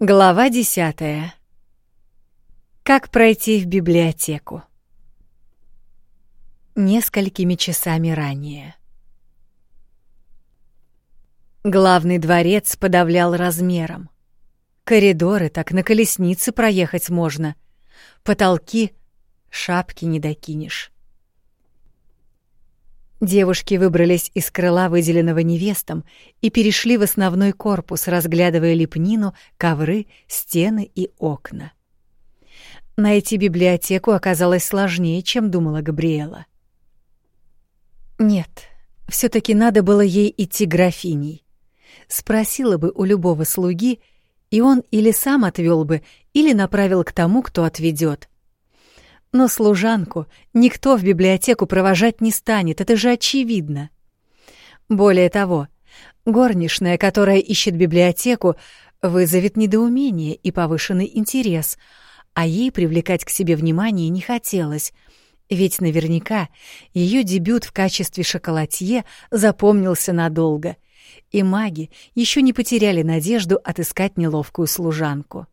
Глава десятая. Как пройти в библиотеку? Несколькими часами ранее. Главный дворец подавлял размером. Коридоры так на колеснице проехать можно. Потолки шапки не докинешь. Девушки выбрались из крыла, выделенного невестам, и перешли в основной корпус, разглядывая лепнину, ковры, стены и окна. Найти библиотеку оказалось сложнее, чем думала Габриэла. Нет, все таки надо было ей идти графиней. Спросила бы у любого слуги, и он или сам отвел бы, или направил к тому, кто отведет. Но служанку никто в библиотеку провожать не станет, это же очевидно. Более того, горничная, которая ищет библиотеку, вызовет недоумение и повышенный интерес, а ей привлекать к себе внимание не хотелось, ведь наверняка ее дебют в качестве шоколадье запомнился надолго, и маги еще не потеряли надежду отыскать неловкую служанку.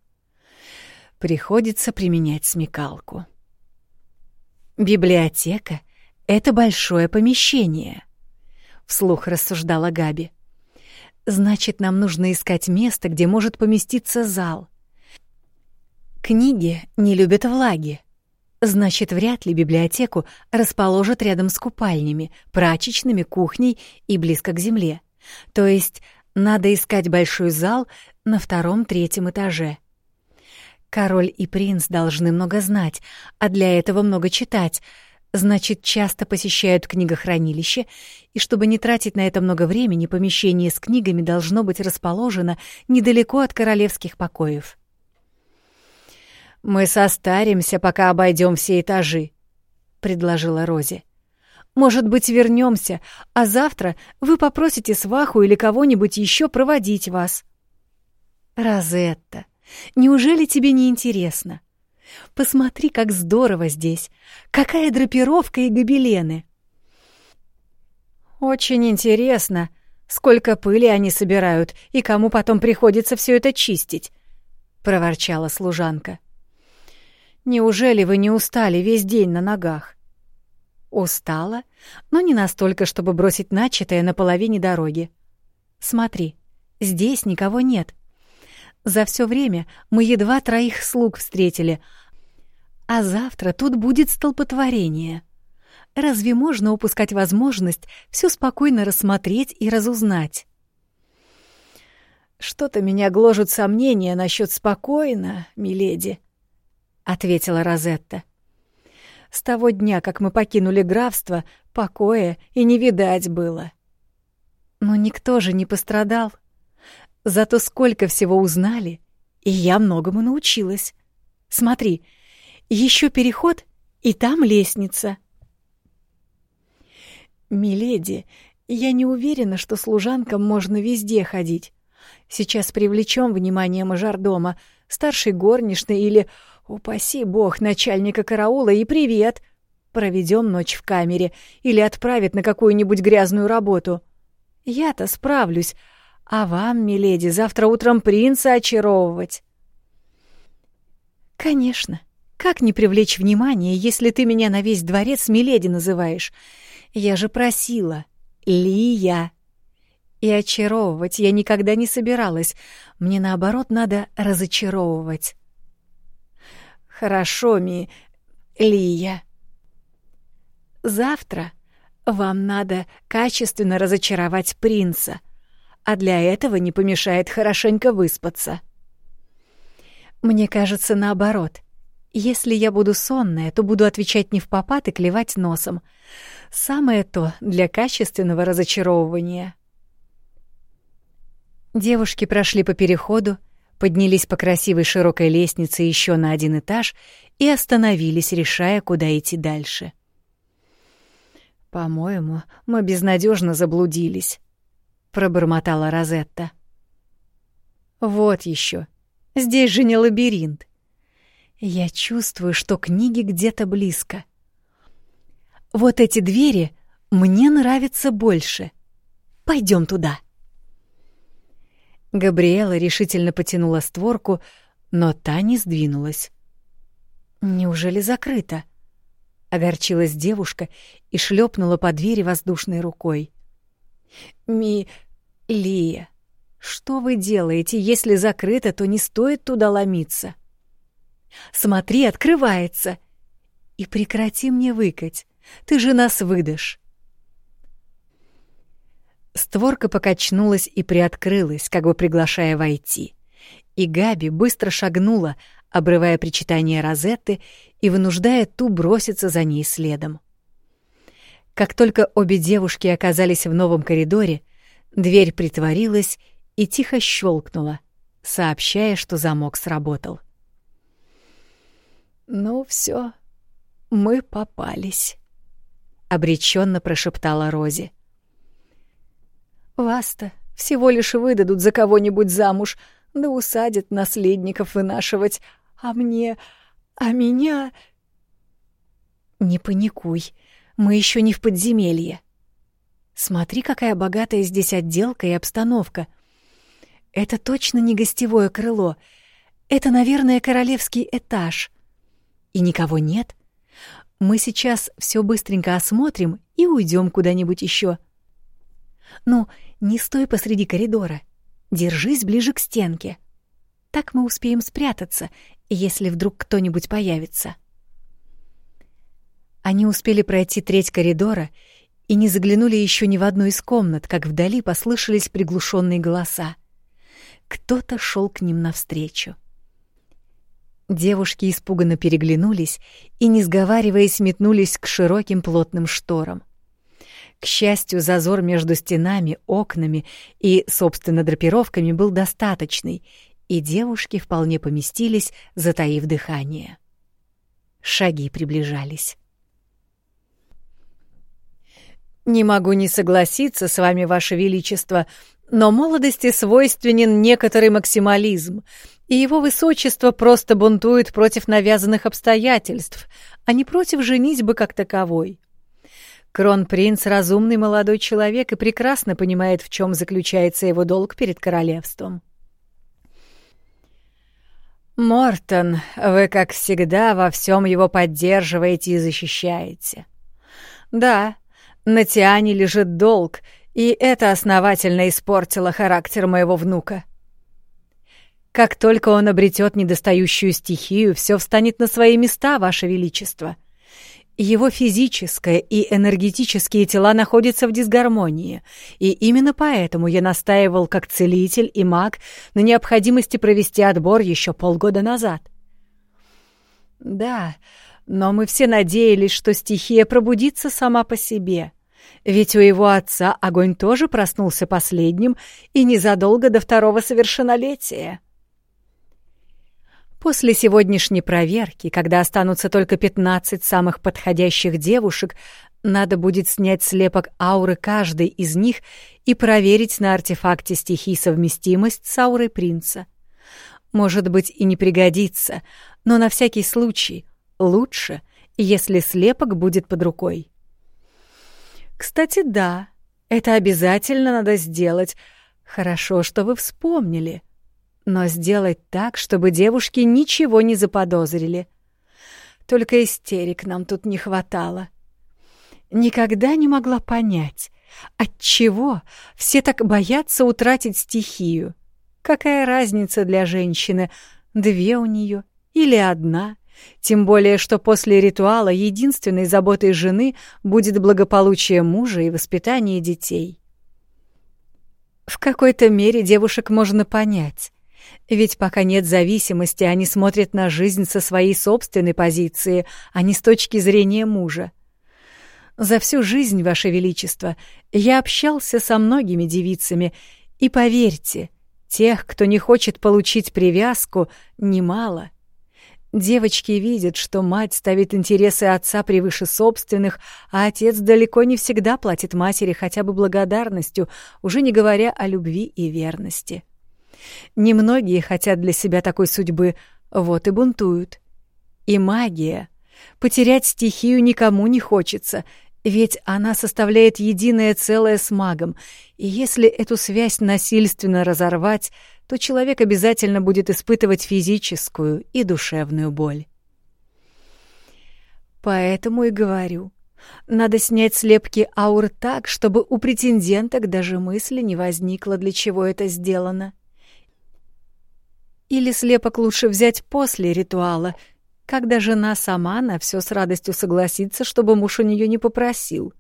Приходится применять смекалку. Библиотека — это большое помещение, — вслух рассуждала Габи. Значит, нам нужно искать место, где может поместиться зал. Книги не любят влаги. Значит, вряд ли библиотеку расположат рядом с купальнями, прачечными, кухней и близко к земле. То есть надо искать большой зал на втором-третьем этаже. Король и принц должны много знать, а для этого много читать. Значит, часто посещают книгохранилище, и чтобы не тратить на это много времени, помещение с книгами должно быть расположено недалеко от королевских покоев. «Мы состаримся, пока обойдем все этажи», — предложила Рози. «Может быть, вернемся, а завтра вы попросите сваху или кого-нибудь еще проводить вас». «Розетта», Неужели тебе не интересно? Посмотри, как здорово здесь. Какая драпировка и гобелены. Очень интересно, сколько пыли они собирают и кому потом приходится все это чистить, проворчала служанка. Неужели вы не устали весь день на ногах? Устала, но не настолько, чтобы бросить начатое на половине дороги. Смотри, здесь никого нет. За все время мы едва троих слуг встретили, а завтра тут будет столпотворение. Разве можно упускать возможность все спокойно рассмотреть и разузнать? Что-то меня гложет сомнения насчет спокойно, миледи, ответила Розетта. С того дня, как мы покинули графство, покоя и не видать было. Но никто же не пострадал. Зато сколько всего узнали, и я многому научилась. Смотри, еще переход, и там лестница. Миледи, я не уверена, что служанкам можно везде ходить. Сейчас привлечем внимание мажордома, старшей горничной или, упаси бог, начальника караула и привет. Проведем ночь в камере или отправят на какую-нибудь грязную работу. Я-то справлюсь, а вам, миледи, завтра утром принца очаровывать. Конечно. Как не привлечь внимание, если ты меня на весь дворец миледи называешь? Я же просила. Лия. И очаровывать я никогда не собиралась. Мне, наоборот, надо разочаровывать. Хорошо, ми... Лия. Завтра вам надо качественно разочаровать принца — а для этого не помешает хорошенько выспаться. Мне кажется, наоборот. Если я буду сонная, то буду отвечать не в попад и клевать носом. Самое то для качественного разочаровывания. Девушки прошли по переходу, поднялись по красивой широкой лестнице еще на один этаж и остановились, решая, куда идти дальше. По-моему, мы безнадежно заблудились, пробормотала Розетта. Вот еще. Здесь же не лабиринт. Я чувствую, что книги где-то близко. Вот эти двери мне нравятся больше. Пойдем туда. Габриэла решительно потянула створку, но та не сдвинулась. «Неужели закрыто?» — огорчилась девушка и шлепнула по двери воздушной рукой. «Ми... Лия, что вы делаете? Если закрыто, то не стоит туда ломиться». «Смотри, открывается!» «И прекрати мне выкать, ты же нас выдашь». Створка покачнулась и приоткрылась, как бы приглашая войти. И Габи быстро шагнула, обрывая причитание Розетты и вынуждая ту броситься за ней следом. Как только обе девушки оказались в новом коридоре, дверь притворилась и тихо щелкнула, сообщая, что замок сработал. «Ну все, мы попались», — обреченно прошептала Рози. «Вас-то всего лишь выдадут за кого-нибудь замуж, да усадят наследников вынашивать, а мне... а меня...» «Не паникуй, мы еще не в подземелье. Смотри, какая богатая здесь отделка и обстановка. Это точно не гостевое крыло. Это, наверное, королевский этаж. И никого нет. Мы сейчас все быстренько осмотрим и уйдем куда-нибудь еще. Ну, не стой посреди коридора. Держись ближе к стенке. Так мы успеем спрятаться, если вдруг кто-нибудь появится. Они успели пройти треть коридора и не заглянули еще ни в одну из комнат, как вдали послышались приглушенные голоса. Кто-то шел к ним навстречу. Девушки испуганно переглянулись и, не сговариваясь, метнулись к широким плотным шторам. К счастью, зазор между стенами, окнами и, собственно, драпировками был достаточный, и девушки вполне поместились, затаив дыхание. Шаги приближались. «Не могу не согласиться с вами, Ваше Величество, но молодости свойственен некоторый максимализм, и его высочество просто бунтует против навязанных обстоятельств, а не против женитьбы как таковой. Кронпринц — разумный молодой человек и прекрасно понимает, в чем заключается его долг перед королевством. «Мортон, вы, как всегда, во всем его поддерживаете и защищаете. Да, на Тиане лежит долг, и это основательно испортило характер моего внука. Как только он обретет недостающую стихию, все встанет на свои места, Ваше Величество. Его физическое и энергетические тела находятся в дисгармонии, и именно поэтому я настаивал как целитель и маг на необходимости провести отбор еще полгода назад. Да, но мы все надеялись, что стихия пробудится сама по себе. Ведь у его отца огонь тоже проснулся последним и незадолго до второго совершеннолетия. После сегодняшней проверки, когда останутся только 15 самых подходящих девушек, надо будет снять слепок ауры каждой из них и проверить на артефакте стихий совместимость с аурой принца. Может быть, и не пригодится, но на всякий случай лучше, если слепок будет под рукой. Кстати, да, это обязательно надо сделать. Хорошо, что вы вспомнили. Но сделать так, чтобы девушки ничего не заподозрили. Только истерик нам тут не хватало. Никогда не могла понять, отчего все так боятся утратить стихию. Какая разница для женщины, две у нее или одна — тем более, что после ритуала единственной заботой жены будет благополучие мужа и воспитание детей. В какой-то мере девушек можно понять. Ведь пока нет зависимости, они смотрят на жизнь со своей собственной позиции, а не с точки зрения мужа. За всю жизнь, Ваше Величество, я общался со многими девицами, и поверьте, тех, кто не хочет получить привязку, немало. Девочки видят, что мать ставит интересы отца превыше собственных, а отец далеко не всегда платит матери хотя бы благодарностью, уже не говоря о любви и верности. Немногие хотят для себя такой судьбы, вот и бунтуют. И магия. Потерять стихию никому не хочется, Ведь она составляет единое целое с магом, и если эту связь насильственно разорвать, то человек обязательно будет испытывать физическую и душевную боль. Поэтому и говорю, надо снять слепки аур так, чтобы у претенденток даже мысли не возникло, для чего это сделано. Или слепок лучше взять после ритуала — когда жена сама на все с радостью согласится, чтобы муж у нее не попросил.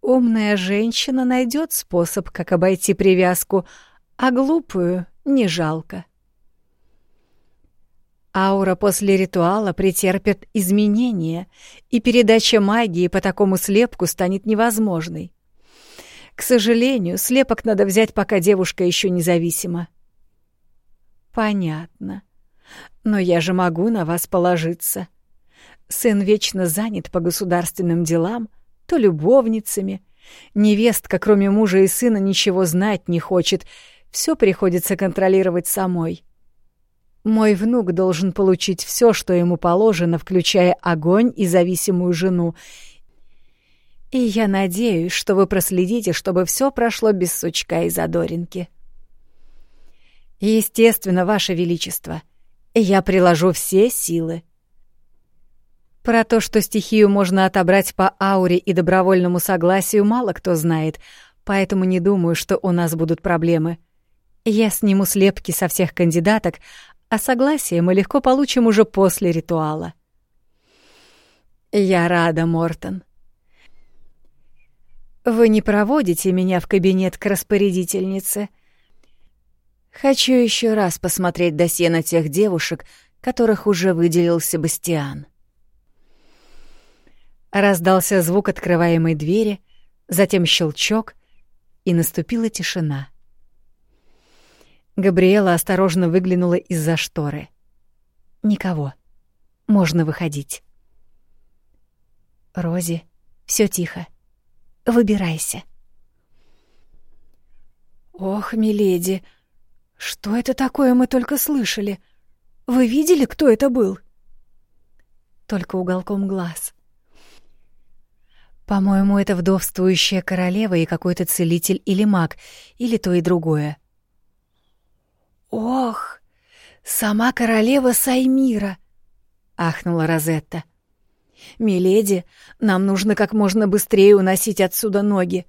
Умная женщина найдет способ, как обойти привязку, а глупую не жалко. Аура после ритуала претерпит изменения, и передача магии по такому слепку станет невозможной. К сожалению, слепок надо взять, пока девушка еще независима. Понятно. Но я же могу на вас положиться. Сын вечно занят по государственным делам, то любовницами. Невестка, кроме мужа и сына, ничего знать не хочет. Все приходится контролировать самой. Мой внук должен получить все, что ему положено, включая огонь и зависимую жену. И я надеюсь, что вы проследите, чтобы все прошло без сучка и задоринки. Естественно, Ваше Величество — я приложу все силы. Про то, что стихию можно отобрать по ауре и добровольному согласию, мало кто знает, поэтому не думаю, что у нас будут проблемы. Я сниму слепки со всех кандидаток, а согласие мы легко получим уже после ритуала. Я рада, Мортон. Вы не проводите меня в кабинет к распорядительнице — Хочу еще раз посмотреть досье на тех девушек, которых уже выделил Себастьян. Раздался звук открываемой двери, затем щелчок, и наступила тишина. Габриэла осторожно выглянула из-за шторы. Никого. Можно выходить. Рози, все тихо. Выбирайся. Ох, миледи, «Что это такое мы только слышали? Вы видели, кто это был?» Только уголком глаз. «По-моему, это вдовствующая королева и какой-то целитель или маг, или то и другое». «Ох, сама королева Саймира!» — ахнула Розетта. «Миледи, нам нужно как можно быстрее уносить отсюда ноги.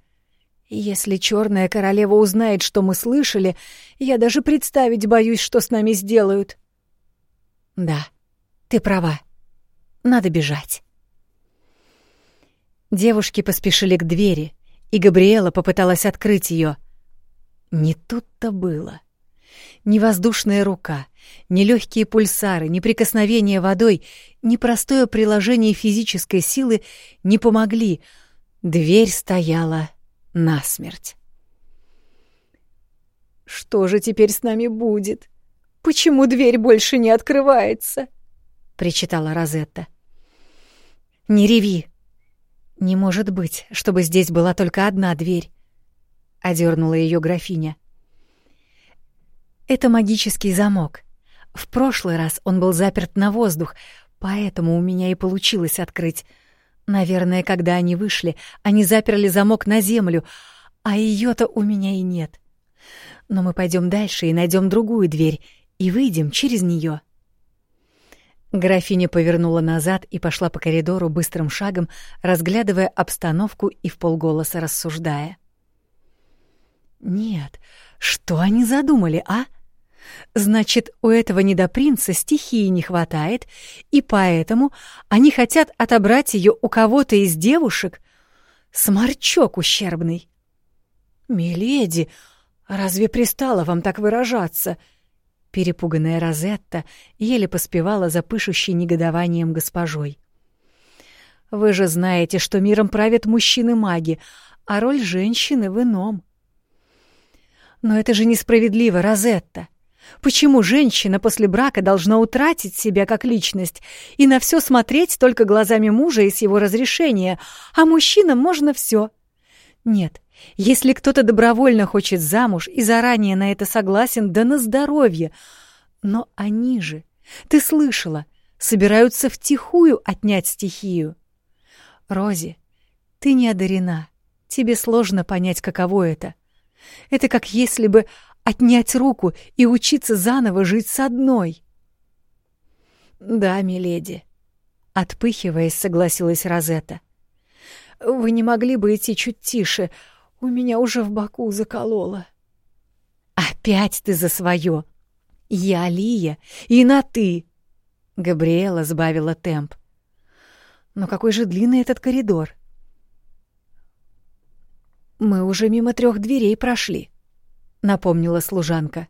Если черная королева узнает, что мы слышали, я даже представить боюсь, что с нами сделают. Да, ты права. Надо бежать. Девушки поспешили к двери, и Габриэла попыталась открыть ее. Не тут-то было. Ни воздушная рука, ни легкие пульсары, ни прикосновение водой, ни простое приложение физической силы не помогли. Дверь стояла насмерть. «Что же теперь с нами будет? Почему дверь больше не открывается?» — причитала Розетта. «Не реви! Не может быть, чтобы здесь была только одна дверь!» — одернула ее графиня. «Это магический замок. В прошлый раз он был заперт на воздух, поэтому у меня и получилось открыть. Наверное, когда они вышли, они заперли замок на землю, а ее-то у меня и нет. Но мы пойдем дальше и найдем другую дверь и выйдем через нее. Графиня повернула назад и пошла по коридору быстрым шагом, разглядывая обстановку и вполголоса рассуждая. «Нет, что они задумали, а?» Значит, у этого недопринца стихии не хватает, и поэтому они хотят отобрать ее у кого-то из девушек? Сморчок ущербный. «Миледи, разве пристало вам так выражаться?» Перепуганная Розетта еле поспевала за пышущей негодованием госпожой. «Вы же знаете, что миром правят мужчины-маги, а роль женщины в ином». «Но это же несправедливо, Розетта. Почему женщина после брака должна утратить себя как личность и на все смотреть только глазами мужа и с его разрешения, а мужчинам можно все? Нет, если кто-то добровольно хочет замуж и заранее на это согласен, да на здоровье. Но они же, ты слышала, собираются втихую отнять стихию. Рози, Ты не одарена. Тебе сложно понять, каково это. Это как если бы отнять руку и учиться заново жить с одной. Да, миледи, отпыхиваясь, согласилась Розетта. Вы не могли бы идти чуть тише, у меня уже в боку закололо. Опять ты за свое. Я Лия, и на ты. Габриэла сбавила темп. Но какой же длинный этот коридор? Мы уже мимо трех дверей прошли, напомнила служанка.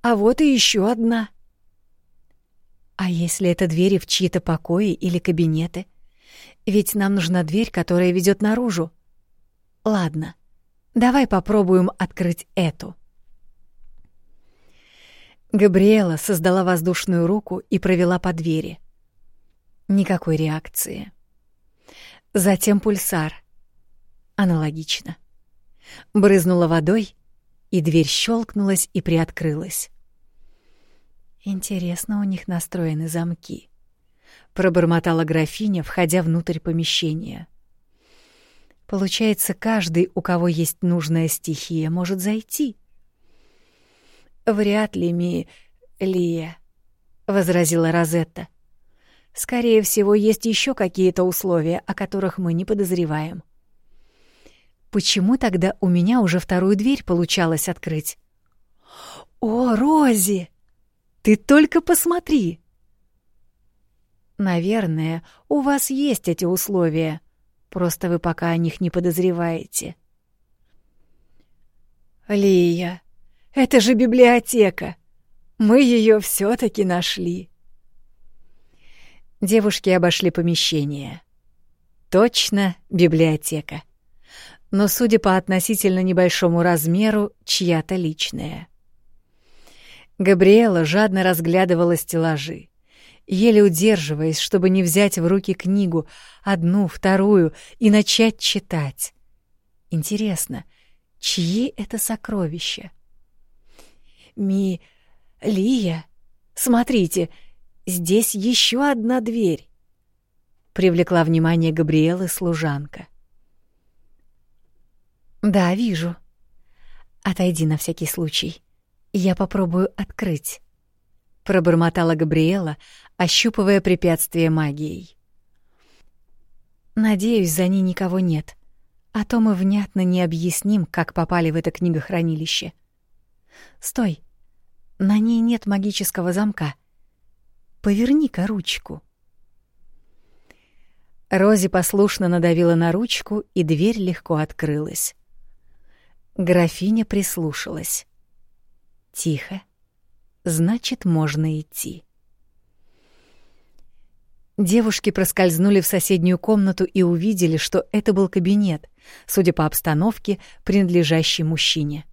А вот и еще одна. А если это двери в чьи-то покои или кабинеты? Ведь нам нужна дверь, которая ведет наружу. Ладно, давай попробуем открыть эту. Габриэла создала воздушную руку и провела по двери. Никакой реакции. Затем пульсар. Аналогично. Брызнула водой, и дверь щелкнулась и приоткрылась. Интересно у них настроены замки. Пробормотала графиня, входя внутрь помещения. Получается, каждый, у кого есть нужная стихия, может зайти. Вряд ли, ми... Лия, — возразила Розетта. Скорее всего, есть еще какие-то условия, о которых мы не подозреваем. Почему тогда у меня уже вторую дверь получалось открыть? О, Рози! Ты только посмотри! Наверное, у вас есть эти условия. Просто вы пока о них не подозреваете. Лия, это же библиотека. Мы ее все таки нашли. Девушки обошли помещение. Точно библиотека. Но, судя по относительно небольшому размеру, чья-то личная. Габриэла жадно разглядывала стеллажи, еле удерживаясь, чтобы не взять в руки книгу, одну, вторую, и начать читать. Интересно, чьи это сокровища? Ми... Лия, смотрите, здесь еще одна дверь. Привлекла внимание Габриэлы служанка. Да, вижу. Отойди на всякий случай. Я попробую открыть. Пробормотала Габриэла, ощупывая препятствие магией. Надеюсь, за ней никого нет, а то мы внятно не объясним, как попали в это книгохранилище. Стой, на ней нет магического замка. Поверни-ка ручку. Рози послушно надавила на ручку, и дверь легко открылась. Графиня прислушалась. Тихо. Значит, можно идти. Девушки проскользнули в соседнюю комнату и увидели, что это был кабинет, судя по обстановке, принадлежащий мужчине.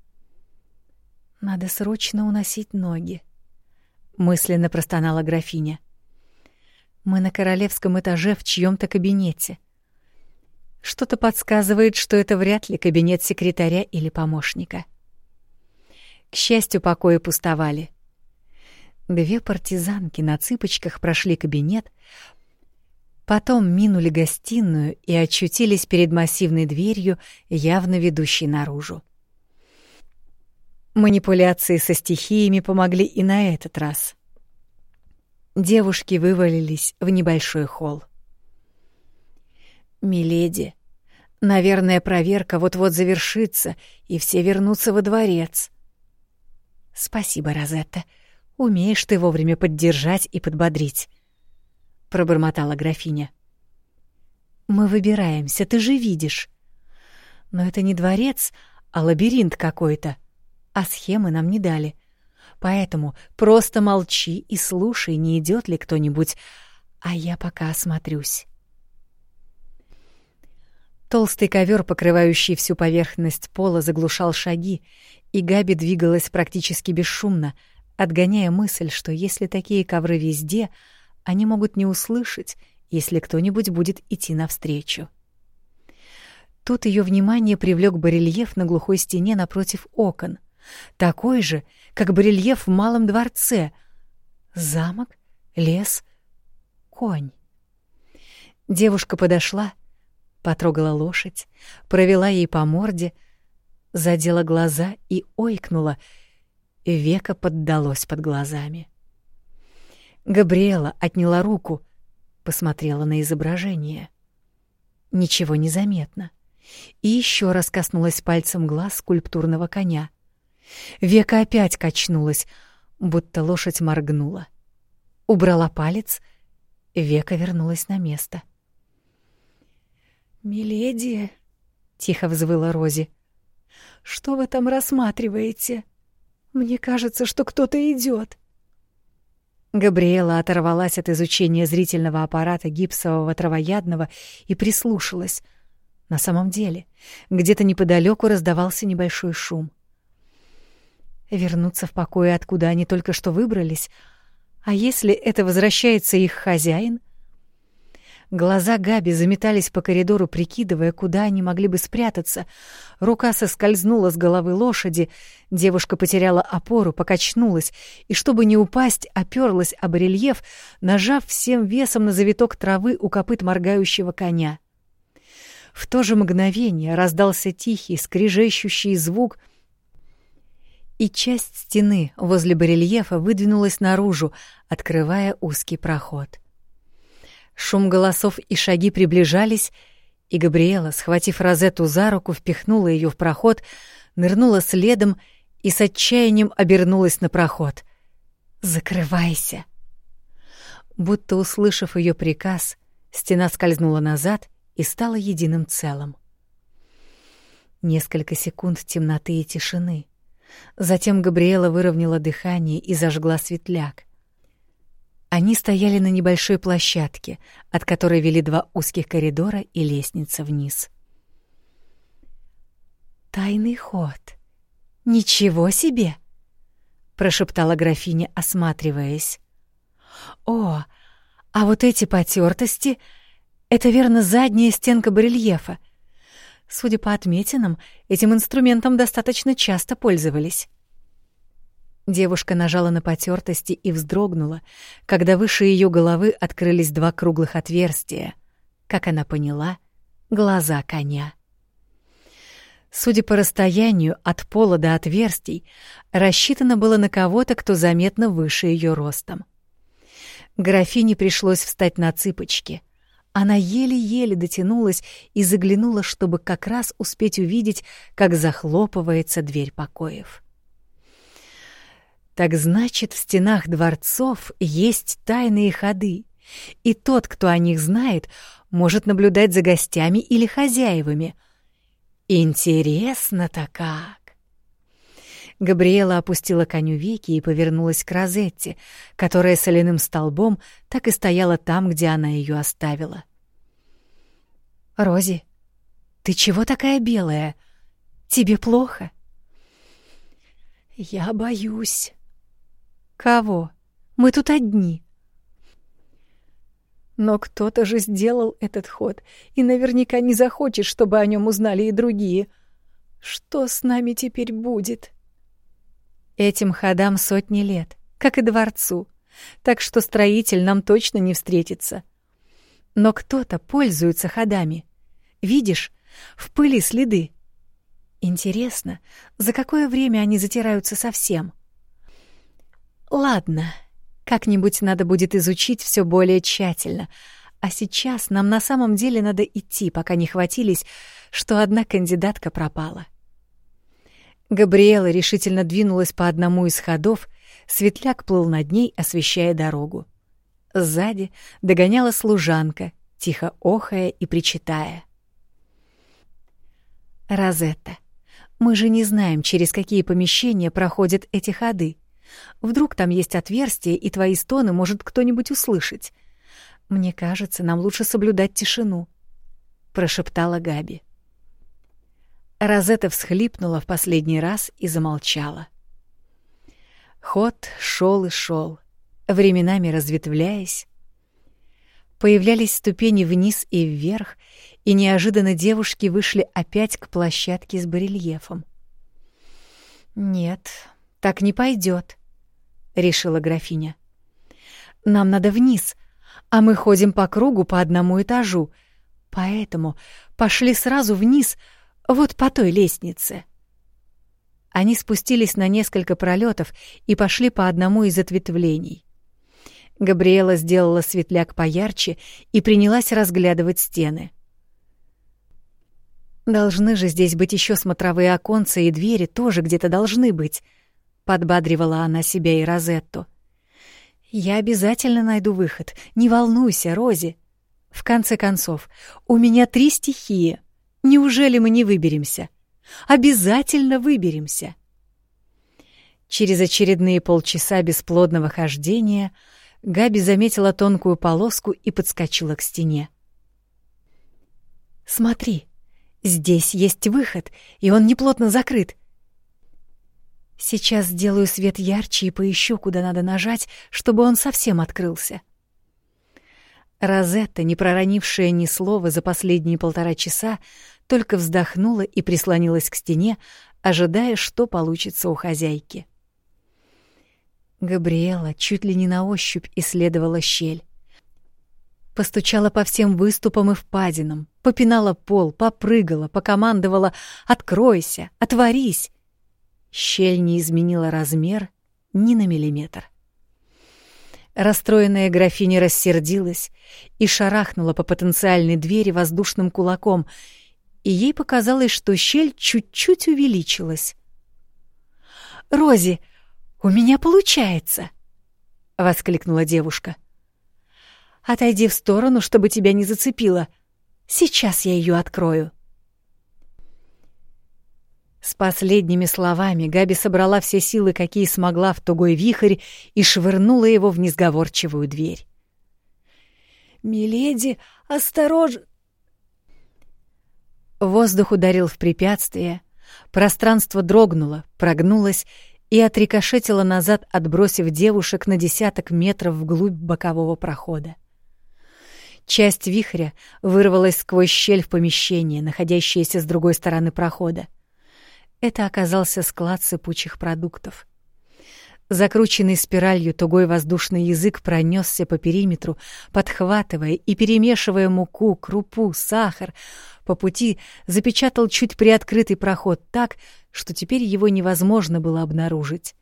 Надо срочно уносить ноги, мысленно простонала графиня. Мы на королевском этаже в чьем то кабинете. Что-то подсказывает, что это вряд ли кабинет секретаря или помощника. К счастью, покои пустовали. Две партизанки на цыпочках прошли кабинет, потом минули гостиную и очутились перед массивной дверью, явно ведущей наружу. Манипуляции со стихиями помогли и на этот раз. Девушки вывалились в небольшой холл. «Миледи, наверное, проверка вот-вот завершится, и все вернутся во дворец». «Спасибо, Розетта. Умеешь ты вовремя поддержать и подбодрить», — пробормотала графиня. «Мы выбираемся, ты же видишь. Но это не дворец, а лабиринт какой-то а схемы нам не дали. Поэтому просто молчи и слушай, не идет ли кто-нибудь, а я пока осмотрюсь. Толстый ковер, покрывающий всю поверхность пола, заглушал шаги, и Габи двигалась практически бесшумно, отгоняя мысль, что если такие ковры везде, они могут не услышать, если кто-нибудь будет идти навстречу. Тут ее внимание привлек барельеф на глухой стене напротив окон — такой же, как барельеф в малом дворце. Замок, лес, конь. Девушка подошла, Потрогала лошадь, провела ей по морде, задела глаза и ойкнула. Века поддалось под глазами. Габриэла отняла руку, посмотрела на изображение. Ничего не заметно. И еще раз коснулась пальцем глаз скульптурного коня. Века опять качнулась, будто лошадь моргнула. Убрала палец, Века вернулась на место. «Миледи», — тихо взвыла Рози, — «что вы там рассматриваете? Мне кажется, что кто-то идет. Габриэла оторвалась от изучения зрительного аппарата гипсового травоядного и прислушалась. На самом деле, где-то неподалеку раздавался небольшой шум. Вернуться в покое, откуда они только что выбрались? А если это возвращается их хозяин — Глаза Габи заметались по коридору, прикидывая, куда они могли бы спрятаться. Рука соскользнула с головы лошади, девушка потеряла опору, покачнулась, и, чтобы не упасть, оперлась об рельеф, нажав всем весом на завиток травы у копыт моргающего коня. В то же мгновение раздался тихий, скрежещущий звук, и часть стены возле барельефа выдвинулась наружу, открывая узкий проход. Шум голосов и шаги приближались, и Габриэла, схватив Розетту за руку, впихнула ее в проход, нырнула следом и с отчаянием обернулась на проход. «Закрывайся!» Будто услышав ее приказ, стена скользнула назад и стала единым целым. Несколько секунд темноты и тишины. Затем Габриэла выровняла дыхание и зажгла светляк. Они стояли на небольшой площадке, от которой вели два узких коридора и лестница вниз. «Тайный ход. Ничего себе!» — прошептала графиня, осматриваясь. «О, а вот эти потертости — это, верно, задняя стенка барельефа. Судя по отметинам, этим инструментом достаточно часто пользовались». Девушка нажала на потертости и вздрогнула, когда выше ее головы открылись два круглых отверстия. Как она поняла, глаза коня. Судя по расстоянию от пола до отверстий, рассчитано было на кого-то, кто заметно выше ее ростом. Графине пришлось встать на цыпочки. Она еле-еле дотянулась и заглянула, чтобы как раз успеть увидеть, как захлопывается дверь покоев. Так значит, в стенах дворцов есть тайные ходы, и тот, кто о них знает, может наблюдать за гостями или хозяевами. Интересно-то как! Габриэла опустила коню веки и повернулась к Розетте, которая соляным столбом так и стояла там, где она ее оставила. «Рози, ты чего такая белая? Тебе плохо?» «Я боюсь», Кого? Мы тут одни. Но кто-то же сделал этот ход и наверняка не захочет, чтобы о нем узнали и другие. Что с нами теперь будет? Этим ходам сотни лет, как и дворцу, так что строитель нам точно не встретится. Но кто-то пользуется ходами. Видишь, в пыли следы. Интересно, за какое время они затираются совсем? — Ладно, как-нибудь надо будет изучить все более тщательно. А сейчас нам на самом деле надо идти, пока не хватились, что одна кандидатка пропала. Габриэла решительно двинулась по одному из ходов, светляк плыл над ней, освещая дорогу. Сзади догоняла служанка, тихо охая и причитая. «Розетта, мы же не знаем, через какие помещения проходят эти ходы. Вдруг там есть отверстие, и твои стоны может кто-нибудь услышать. Мне кажется, нам лучше соблюдать тишину», — прошептала Габи. Розетта всхлипнула в последний раз и замолчала. Ход шел и шел, временами разветвляясь. Появлялись ступени вниз и вверх, и неожиданно девушки вышли опять к площадке с барельефом. «Нет, так не пойдет, — решила графиня. «Нам надо вниз, а мы ходим по кругу по одному этажу. Поэтому пошли сразу вниз, вот по той лестнице. Они спустились на несколько пролетов и пошли по одному из ответвлений. Габриэла сделала светляк поярче и принялась разглядывать стены. «Должны же здесь быть еще смотровые оконца и двери тоже где-то должны быть», — подбадривала она себя и Розетту. «Я обязательно найду выход. Не волнуйся, Рози. В конце концов, у меня три стихии. Неужели мы не выберемся? Обязательно выберемся!» Через очередные полчаса бесплодного хождения Габи заметила тонкую полоску и подскочила к стене. «Смотри!» Здесь есть выход, и он неплотно закрыт. Сейчас сделаю свет ярче и поищу, куда надо нажать, чтобы он совсем открылся. Розетта, не проронившая ни слова за последние полтора часа, только вздохнула и прислонилась к стене, ожидая, что получится у хозяйки. Габриэла чуть ли не на ощупь исследовала щель. Постучала по всем выступам и впадинам, попинала пол, попрыгала, покомандовала «Откройся! Отворись!» Щель не изменила размер ни на миллиметр. Расстроенная графиня рассердилась и шарахнула по потенциальной двери воздушным кулаком, и ей показалось, что щель чуть-чуть увеличилась. «Рози, у меня получается!» — воскликнула девушка. Отойди в сторону, чтобы тебя не зацепило. Сейчас я ее открою. С последними словами Габи собрала все силы, какие смогла в тугой вихрь, и швырнула его в несговорчивую дверь. «Миледи, осторожно!» Воздух ударил в препятствие, пространство дрогнуло, прогнулось и отрикошетило назад, отбросив девушек на десяток метров вглубь бокового прохода. Часть вихря вырвалась сквозь щель в помещение, находящееся с другой стороны прохода. Это оказался склад сыпучих продуктов. Закрученный спиралью тугой воздушный язык пронесся по периметру, подхватывая и перемешивая муку, крупу, сахар. По пути запечатал чуть приоткрытый проход так, что теперь его невозможно было обнаружить.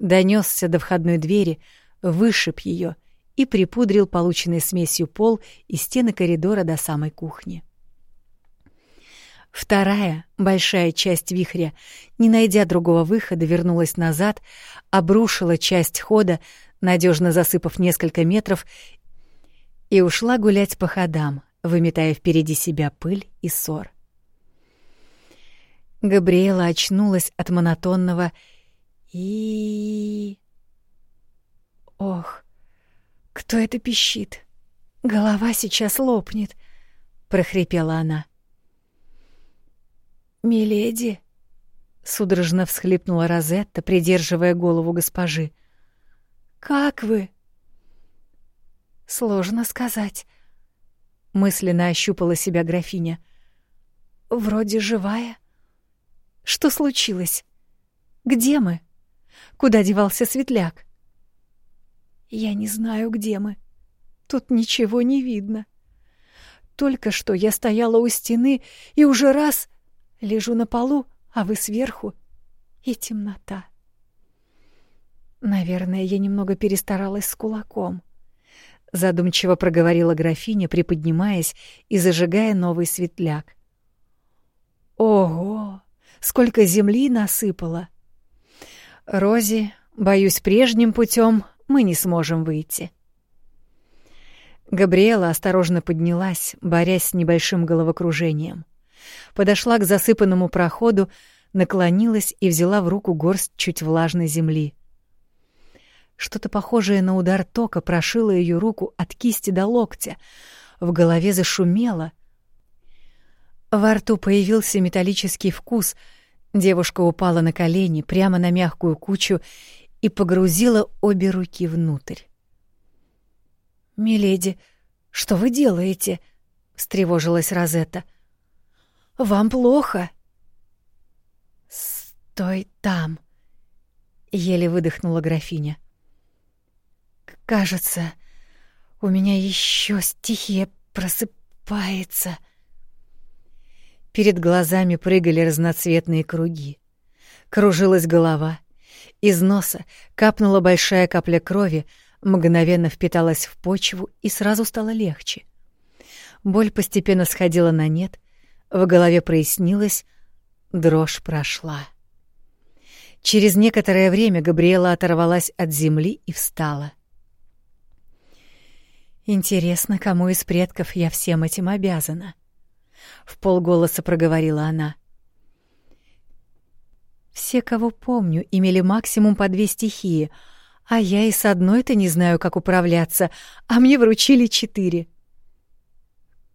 Донесся до входной двери, вышиб ее — и припудрил полученной смесью пол и стены коридора до самой кухни. Вторая, большая часть вихря, не найдя другого выхода, вернулась назад, обрушила часть хода, надежно засыпав несколько метров, и ушла гулять по ходам, выметая впереди себя пыль и ссор. Габриэла очнулась от монотонного и... Ох, кто это пищит? Голова сейчас лопнет, прохрипела она. Миледи, судорожно всхлипнула Розетта, придерживая голову госпожи. Как вы? Сложно сказать. Мысленно ощупала себя графиня. Вроде живая. Что случилось? Где мы? Куда девался светляк? Я не знаю, где мы. Тут ничего не видно. Только что я стояла у стены и уже раз лежу на полу, а вы сверху, и темнота. Наверное, я немного перестаралась с кулаком. Задумчиво проговорила графиня, приподнимаясь и зажигая новый светляк. Ого, сколько земли насыпало! Рози, боюсь, прежним путем мы не сможем выйти. Габриэла осторожно поднялась, борясь с небольшим головокружением. Подошла к засыпанному проходу, наклонилась и взяла в руку горсть чуть влажной земли. Что-то похожее на удар тока прошило ее руку от кисти до локтя. В голове зашумело. Во рту появился металлический вкус. Девушка упала на колени прямо на мягкую кучу и погрузила обе руки внутрь. «Миледи, что вы делаете?» — встревожилась Розетта. «Вам плохо?» «Стой там!» — еле выдохнула графиня. «Кажется, у меня еще стихия просып Рассыпается. Перед глазами прыгали разноцветные круги. Кружилась голова. Из носа капнула большая капля крови, мгновенно впиталась в почву и сразу стало легче. Боль постепенно сходила на нет, в голове прояснилось, дрожь прошла. Через некоторое время Габриэла оторвалась от земли и встала. Интересно, кому из предков я всем этим обязана? В полголоса проговорила она. Все, кого помню, имели максимум по две стихии, а я и с одной-то не знаю, как управляться, а мне вручили четыре.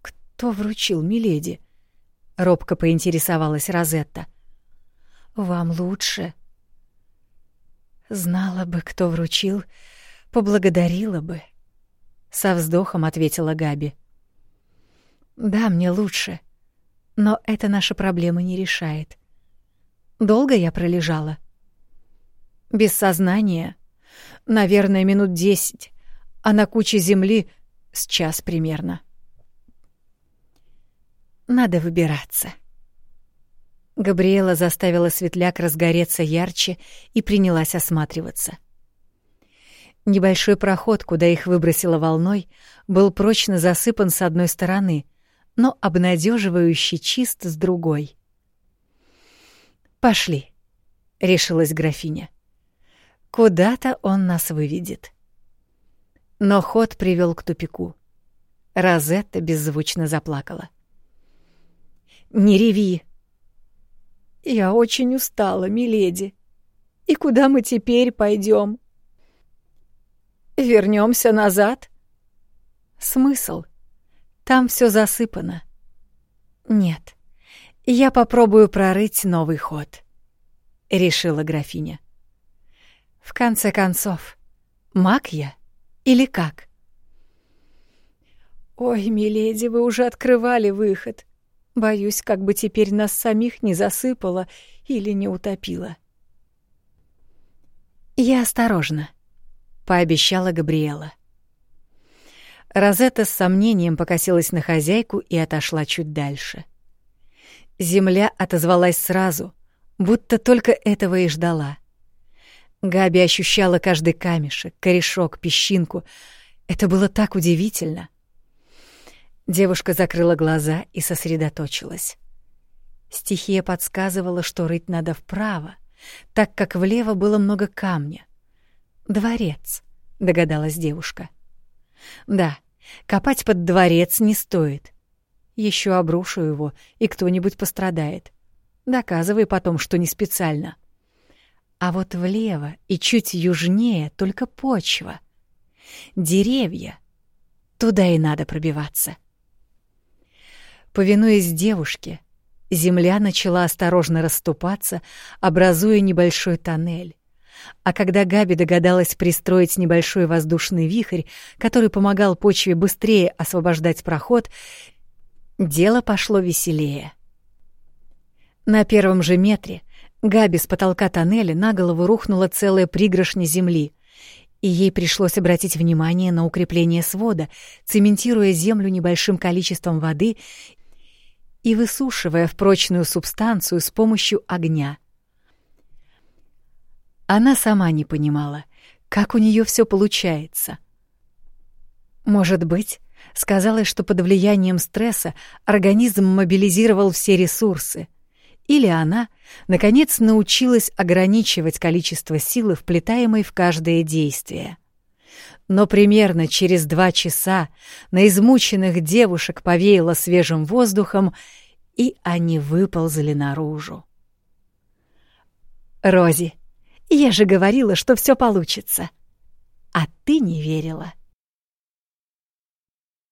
Кто вручил, миледи? Робко поинтересовалась Розетта. Вам лучше. Знала бы, кто вручил, поблагодарила бы со вздохом ответила Габи. Да, мне лучше. Но это наши проблемы не решает. Долго я пролежала? Без сознания? Наверное, минут десять, а на куче земли с час примерно. Надо выбираться. Габриэла заставила светляк разгореться ярче и принялась осматриваться. Небольшой проход, куда их выбросило волной, был прочно засыпан с одной стороны, но обнадеживающе чист с другой. «Пошли», — решилась графиня. «Куда-то он нас выведет». Но ход привел к тупику. Розетта беззвучно заплакала. «Не реви!» «Я очень устала, миледи. И куда мы теперь пойдем? Вернемся назад? Смысл? Там все засыпано. Нет, я попробую прорыть новый ход, решила графиня. В конце концов, маг я или как? Ой, миледи, вы уже открывали выход. Боюсь, как бы теперь нас самих не засыпало или не утопило. Я осторожно. — пообещала Габриэла. Розетта с сомнением покосилась на хозяйку и отошла чуть дальше. Земля отозвалась сразу, будто только этого и ждала. Габи ощущала каждый камешек, корешок, песчинку. Это было так удивительно. Девушка закрыла глаза и сосредоточилась. Стихия подсказывала, что рыть надо вправо, так как влево было много камня — Дворец, догадалась девушка. Да, копать под дворец не стоит. Еще обрушу его, и кто-нибудь пострадает. Доказывай потом, что не специально. А вот влево и чуть южнее только почва. Деревья. Туда и надо пробиваться. Повинуясь девушке, земля начала осторожно расступаться, образуя небольшой тоннель. А когда Габи догадалась пристроить небольшой воздушный вихрь, который помогал почве быстрее освобождать проход, дело пошло веселее. На первом же метре Габи с потолка тоннеля на голову рухнула целая пригоршня земли, и ей пришлось обратить внимание на укрепление свода, цементируя землю небольшим количеством воды и высушивая в прочную субстанцию с помощью огня — она сама не понимала, как у нее все получается. Может быть, сказалось, что под влиянием стресса организм мобилизировал все ресурсы, или она, наконец, научилась ограничивать количество силы, вплетаемой в каждое действие. Но примерно через два часа на измученных девушек повеяло свежим воздухом, и они выползли наружу. «Рози, я же говорила, что все получится. А ты не верила.